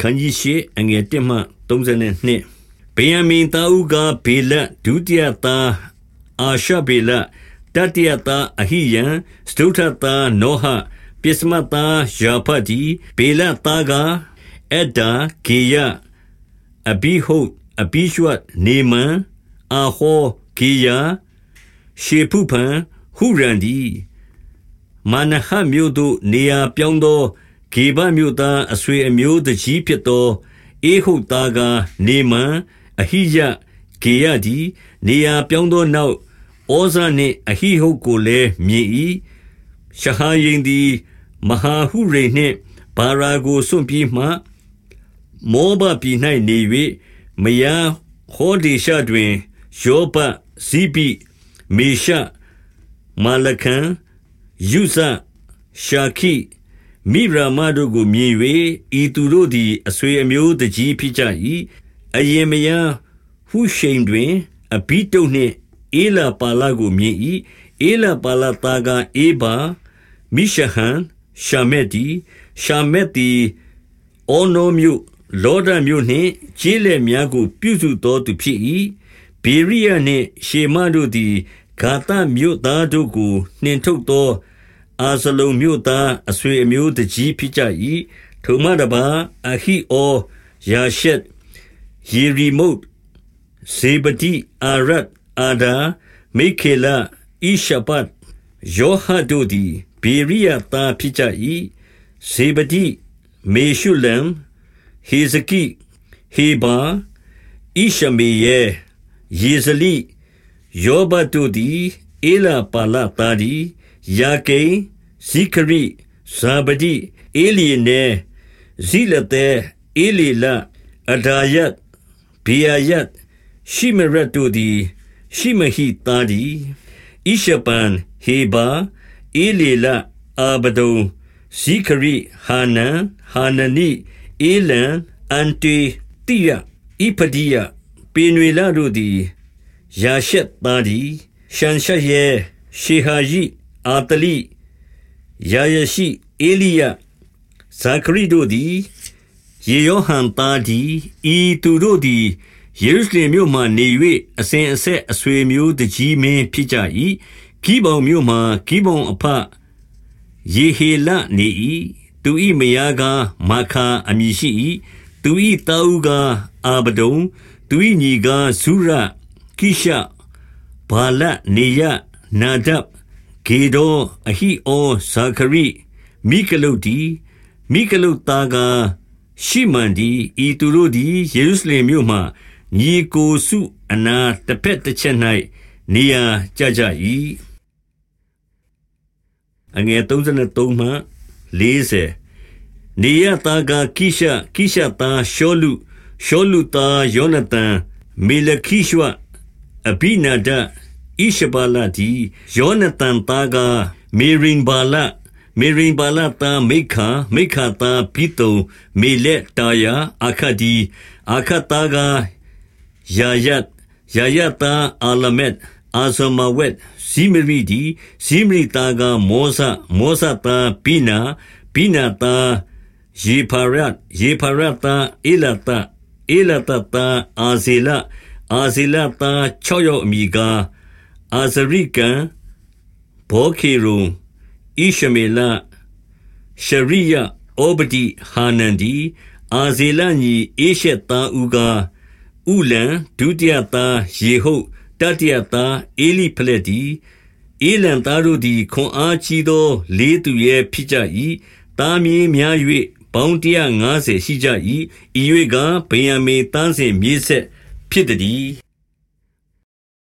ခန်းကြီးရှိအငယ်1မှ32ဗေယမင်သားဦးကဘေလဒုတိယသားအာရှဘေလတတိယသားအဟိယံစတုထသားနောဟပစ္စမသားယာဖတိဘေလသားကအဒ္ဒါဂေယအဘိဟုတ်အဘိရှဝတ်နေမန်အာဟောဂေယရှေဖုဖန်ဟုရန်ဒီမနဟမြို့သို့နေရာပြောင်းသော ဂေဘမြို့သား အဆွေအမျိုးတကြီးဖြစ်သောအေဟုတ်သားကနေမန် အဟိယ ဂေယဒီနေရာပြောင်းသောနောက် ဩဇာနှင့် အဟိဟုတ်ကိုလည်း မြင်၏ရှဟာယင်သည် မဟာဟုရိနှင့်ဘာရာကို စွန့်ပြီးမှ မောဘပြည်၌နေ၍မယားဟောဒီရှတွင် ယောဘဇိပိမေရှ မာလခံယုဇ ရှာခိ မိရာမတို့ကိုမြင်၍ဤသူတို့သည် အဆွေအမျိုးတကြီးဖြစ်ကြ၏အယင်မယားဟုရှိန်တွင်အဘိတုနှင့်အေလာပါလာကိုမြင်၏အေလာပါလာတာကအေဘာမိရှဟန်ရှာမက်ဒီရှာမက်သည်အောနောမြို့လောဒမြို့နှင့်ခြေလက်များကို ပြုစုတော်သူဖြစ်၏ဘေရိယနှင့်ရှေမတို့သည်ဂါသမြို့သားတို့ကိုနှင်ထုတ်သော အာဇလုံမြို့သား အဆွေအမျိုးတကြီးဖြစ်ကြ၏ထိုမှတပါအဟိအောယာရှက် ယေရီမုတ် ဇေဘတိအာရတ်အာဒါ မိခေလ ဣရှပတ်ယောဟတို့သည်ဘေရိယသားဖြစ်ကြ၏ဇေဘတိမေရှုလမ်ဟေဇကိ ဟေဘာဣရှမေယေယေဇလိ ယောဘတို့သည်အေလာပါလသားသည် ယာကိန်ဇိခရိဇာဗဒိအေလီနေဇိလတေအေလီလာအဒါယတ်ဘေယယတ်ရှိမရတ်တို့သည်ရှိမဟိသားသည်ဣရှပန်ဟေဘာအေလီလာအာဘဒုံဇိခရိဟာနန်ဟာနနိအေလံအန်တေတိယဣပဒီယပေနွေလာတို့သည်ယာရှက်သားသည်ရှန်ရှယေရှေဟာယိ အာတလိယာယရှိအေလိယဇာခရီတို့သည်ယေယောဟန်သားသည်ဤသူတို့သည်ယေရုရှလင်မြို့မှနေ၍အစဉ်အဆက်အဆွေမျိုးတကြီးမင်းဖြစ်ကြ၏ဂိဗောင်မြို့မှဂိဗောင်အဖယေဟေလနေ၏သူ၏မယားကားမာခာအမည်ရှိ၏သူ၏တာဦးကားအာဗဒုံသူ၏ညီကားဇုရကိရှဘာလနေယနာဒပ် ဂေဒောအဟိအောဇာခရိမိကလုတ်တီမိကလုတ်သားကားရှိမန်ဒီဤသူတို့သည်ယေရုရှလင်မြို့မှညီကိုစုအနာတစ်ဖက်တစ်ချက်၌နေရာကြကြ၏အငယ်33မှ40နေရတာကကိရှကိရှသားရှောလူရှောလူသားယောနသန်မေလခိရှဝအဘိနာဒ ဣရှဘာလတီယောနသန်သားကမေရင်ဘာလမေရင်ဘာလသားမိခာမိခာသားပိတုံမေလက်တာယာအခဒီအခတာကယာယတ်ယာယတာအာလမက်အာဇမဝက်ဇိမရီဒီဇိမရီတာကမောဇမောဇတာပိနာပိနာတာယေဖရတ်ယေဖရတ်တာအေလတာအေလတတာအာဇေလအာဇေလတာ6ယောက်အမိကား အာဇရိကံဘောခေရုံဣရှမေလရှရိယဩပတိဟာနန်ဒီအာဇေလညီအေရှက်သားဥကာဥလံဒုတိယသားယေဟုတ်တတိယသားအေလိဖလက်ဒီအေလံသားတို့သည်ခွန်အားကြီးသောလေးသူရဲ့ဖြစ်ကြ၏သားမြေးများ၍ပေါင်း150ရှိကြ၏ဤ၍ကဗေယံမေတန်းစဉ်မြေဆက်ဖြစ်သည်